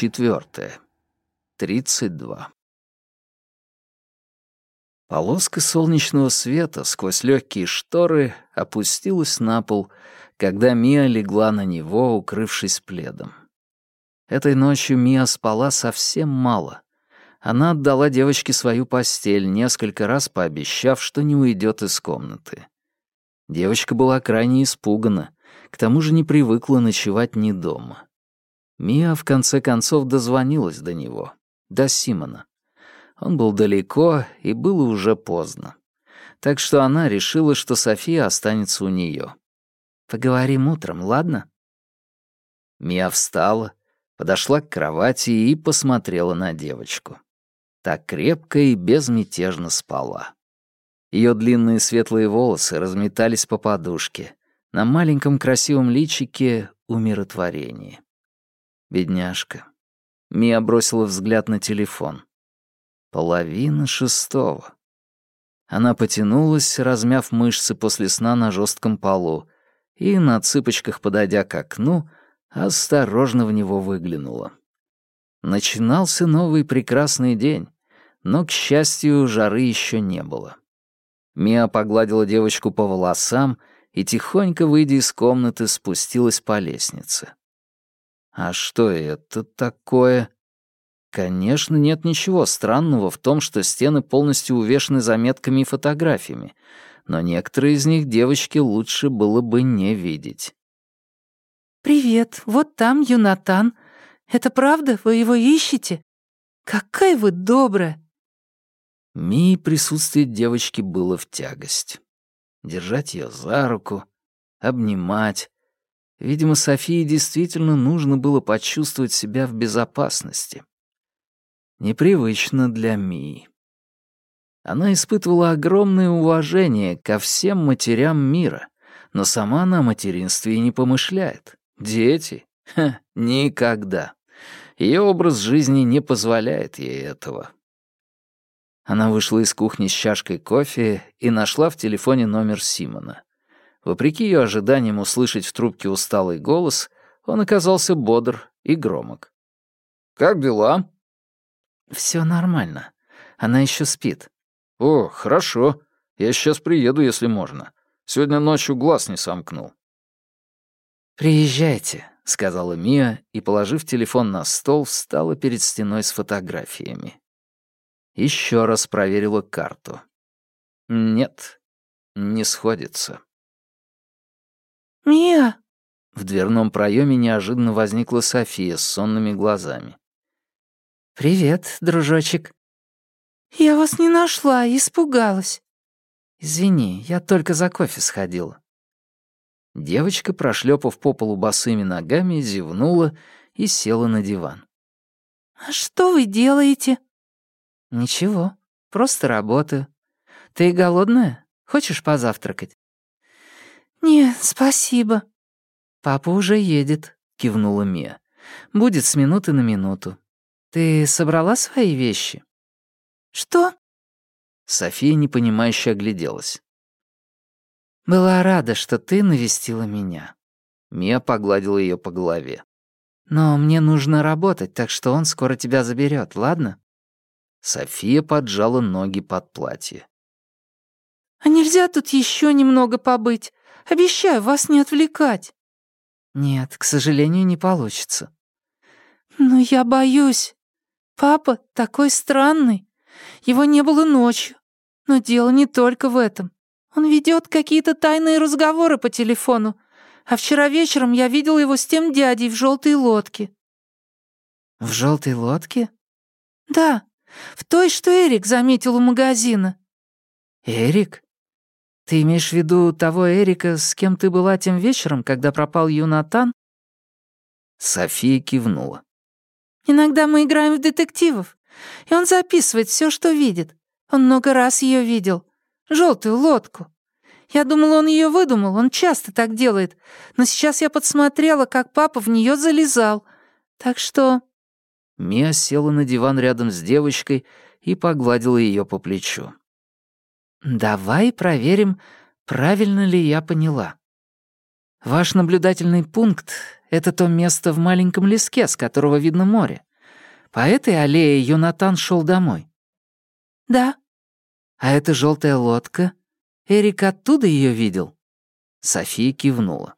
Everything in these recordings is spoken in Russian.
четвертое. Тридцать два. Полоска солнечного света сквозь легкие шторы опустилась на пол, когда Мия легла на него, укрывшись пледом. Этой ночью Мия спала совсем мало. Она отдала девочке свою постель, несколько раз пообещав, что не уйдет из комнаты. Девочка была крайне испугана, к тому же не привыкла ночевать ни дома. Мия в конце концов дозвонилась до него, до Симона. Он был далеко, и было уже поздно. Так что она решила, что София останется у нее. «Поговорим утром, ладно?» Мия встала, подошла к кровати и посмотрела на девочку. Так крепко и безмятежно спала. Ее длинные светлые волосы разметались по подушке. На маленьком красивом личике умиротворение. Бедняжка. Мия бросила взгляд на телефон. Половина шестого. Она потянулась, размяв мышцы после сна на жестком полу, и, на цыпочках подойдя к окну, осторожно в него выглянула. Начинался новый прекрасный день, но, к счастью, жары еще не было. Мия погладила девочку по волосам и, тихонько выйдя из комнаты, спустилась по лестнице. А что это такое? Конечно, нет ничего странного в том, что стены полностью увешаны заметками и фотографиями, но некоторые из них девочке лучше было бы не видеть. «Привет, вот там Юнатан. Это правда? Вы его ищете? Какая вы добрая!» Мии присутствие девочки было в тягость. Держать ее за руку, обнимать. Видимо, Софии действительно нужно было почувствовать себя в безопасности. Непривычно для Мии. Она испытывала огромное уважение ко всем матерям мира, но сама она о материнстве и не помышляет. Дети? Ха, никогда. Ее образ жизни не позволяет ей этого. Она вышла из кухни с чашкой кофе и нашла в телефоне номер Симона. Вопреки ее ожиданиям услышать в трубке усталый голос, он оказался бодр и громок. «Как дела?» Все нормально. Она еще спит». «О, хорошо. Я сейчас приеду, если можно. Сегодня ночью глаз не сомкнул». «Приезжайте», — сказала Мия и, положив телефон на стол, встала перед стеной с фотографиями. Еще раз проверила карту. Нет, не сходится. «Мия!» В дверном проеме неожиданно возникла София с сонными глазами. «Привет, дружочек». «Я вас не нашла, испугалась». «Извини, я только за кофе сходила». Девочка, прошлепав по полу босыми ногами, зевнула и села на диван. «А что вы делаете?» «Ничего, просто работаю. Ты голодная? Хочешь позавтракать?» «Нет, спасибо». «Папа уже едет», — кивнула Мия. «Будет с минуты на минуту. Ты собрала свои вещи?» «Что?» София непонимающе огляделась. «Была рада, что ты навестила меня». Мия погладила ее по голове. «Но мне нужно работать, так что он скоро тебя заберет, ладно?» София поджала ноги под платье. «А нельзя тут еще немного побыть? Обещаю вас не отвлекать». «Нет, к сожалению, не получится». «Но я боюсь. Папа такой странный. Его не было ночью. Но дело не только в этом. Он ведет какие-то тайные разговоры по телефону. А вчера вечером я видел его с тем дядей в желтой лодке». «В желтой лодке?» «Да, в той, что Эрик заметил у магазина». «Эрик? Ты имеешь в виду того Эрика, с кем ты была тем вечером, когда пропал Юнатан?» София кивнула. «Иногда мы играем в детективов, и он записывает все, что видит. Он много раз ее видел. Желтую лодку. Я думала, он ее выдумал, он часто так делает. Но сейчас я подсмотрела, как папа в нее залезал. Так что Мия села на диван рядом с девочкой и погладила ее по плечу. «Давай проверим, правильно ли я поняла. Ваш наблюдательный пункт — это то место в маленьком леске, с которого видно море. По этой аллее Юнатан шел домой?» «Да». «А эта желтая лодка? Эрик оттуда ее видел?» София кивнула.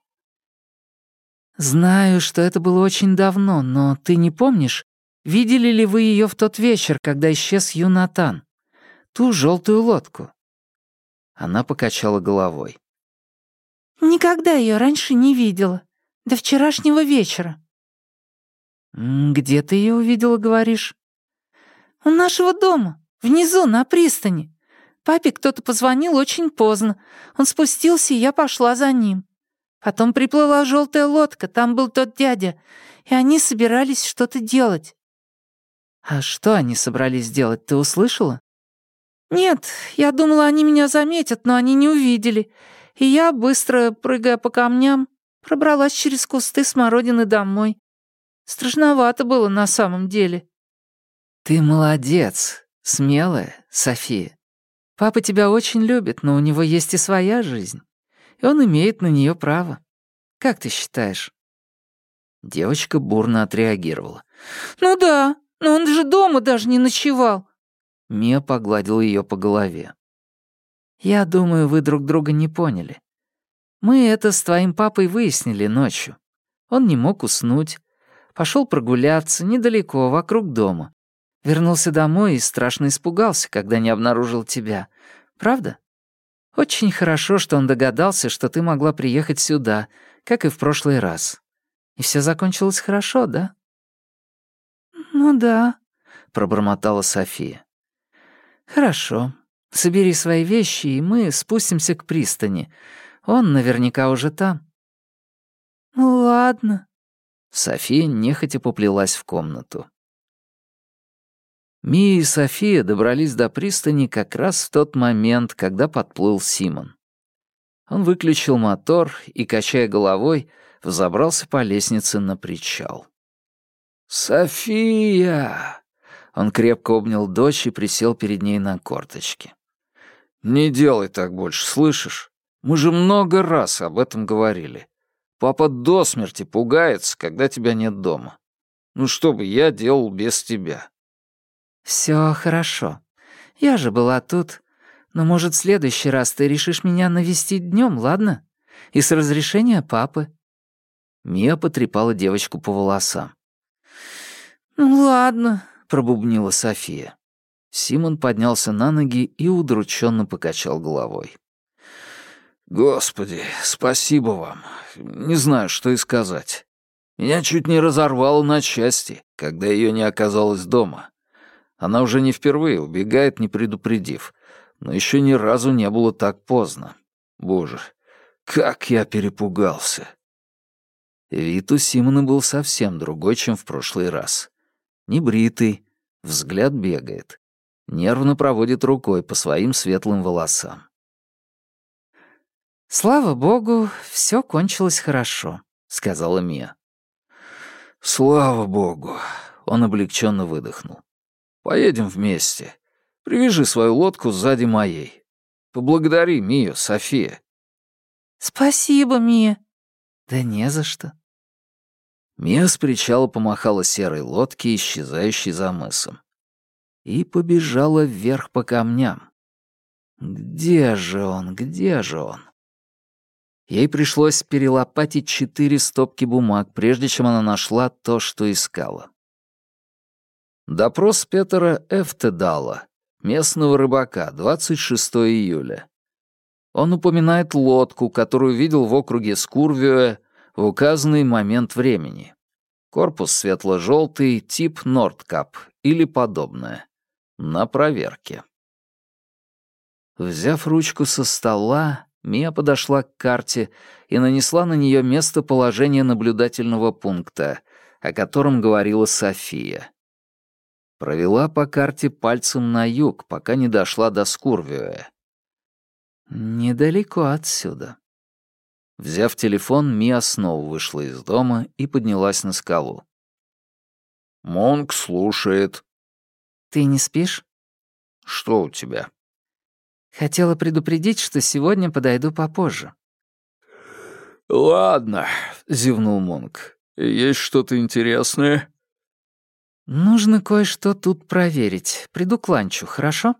«Знаю, что это было очень давно, но ты не помнишь, видели ли вы ее в тот вечер, когда исчез Юнатан? Ту желтую лодку?» Она покачала головой. «Никогда ее раньше не видела. До вчерашнего вечера». «Где ты ее увидела, говоришь?» «У нашего дома, внизу, на пристани. Папе кто-то позвонил очень поздно. Он спустился, и я пошла за ним. Потом приплыла желтая лодка, там был тот дядя, и они собирались что-то делать». «А что они собрались делать, ты услышала?» «Нет, я думала, они меня заметят, но они не увидели. И я, быстро прыгая по камням, пробралась через кусты смородины домой. Страшновато было на самом деле». «Ты молодец, смелая, София. Папа тебя очень любит, но у него есть и своя жизнь, и он имеет на нее право. Как ты считаешь?» Девочка бурно отреагировала. «Ну да, но он же дома даже не ночевал. Мия погладил ее по голове. «Я думаю, вы друг друга не поняли. Мы это с твоим папой выяснили ночью. Он не мог уснуть. Пошел прогуляться недалеко, вокруг дома. Вернулся домой и страшно испугался, когда не обнаружил тебя. Правда? Очень хорошо, что он догадался, что ты могла приехать сюда, как и в прошлый раз. И все закончилось хорошо, да?» «Ну да», — пробормотала София. «Хорошо. Собери свои вещи, и мы спустимся к пристани. Он наверняка уже там». «Ну ладно». София нехотя поплелась в комнату. Мия и София добрались до пристани как раз в тот момент, когда подплыл Симон. Он выключил мотор и, качая головой, взобрался по лестнице на причал. «София!» Он крепко обнял дочь и присел перед ней на корточки. «Не делай так больше, слышишь? Мы же много раз об этом говорили. Папа до смерти пугается, когда тебя нет дома. Ну что бы я делал без тебя?» «Все хорошо. Я же была тут. Но, может, в следующий раз ты решишь меня навестить днем, ладно? И с разрешения папы». Мия потрепала девочку по волосам. «Ну ладно, пробубнила София. Симон поднялся на ноги и удрученно покачал головой. «Господи, спасибо вам. Не знаю, что и сказать. Меня чуть не разорвало на части, когда ее не оказалось дома. Она уже не впервые убегает, не предупредив, но еще ни разу не было так поздно. Боже, как я перепугался!» Вид у Симона был совсем другой, чем в прошлый раз небритый, взгляд бегает, нервно проводит рукой по своим светлым волосам. «Слава богу, все кончилось хорошо», — сказала Мия. «Слава богу», — он облегченно выдохнул. «Поедем вместе. Привяжи свою лодку сзади моей. Поблагодари Мию, София». «Спасибо, Мия». «Да не за что. Мия с причала помахала серой лодке, исчезающей за мысом. И побежала вверх по камням. Где же он, где же он? Ей пришлось перелопатить четыре стопки бумаг, прежде чем она нашла то, что искала. Допрос Петера Эфтедала, местного рыбака, 26 июля. Он упоминает лодку, которую видел в округе Скурвиуэ в указанный момент времени. Корпус светло-желтый, тип Нордкап или подобное. На проверке. Взяв ручку со стола, Мия подошла к карте и нанесла на нее местоположение наблюдательного пункта, о котором говорила София. Провела по карте пальцем на юг, пока не дошла до Скурвиуэ. Недалеко отсюда. Взяв телефон, Мия снова вышла из дома и поднялась на скалу. «Монк слушает». «Ты не спишь?» «Что у тебя?» «Хотела предупредить, что сегодня подойду попозже». «Ладно», — зевнул Монк. «Есть что-то интересное?» «Нужно кое-что тут проверить. Приду к ланчу, хорошо?»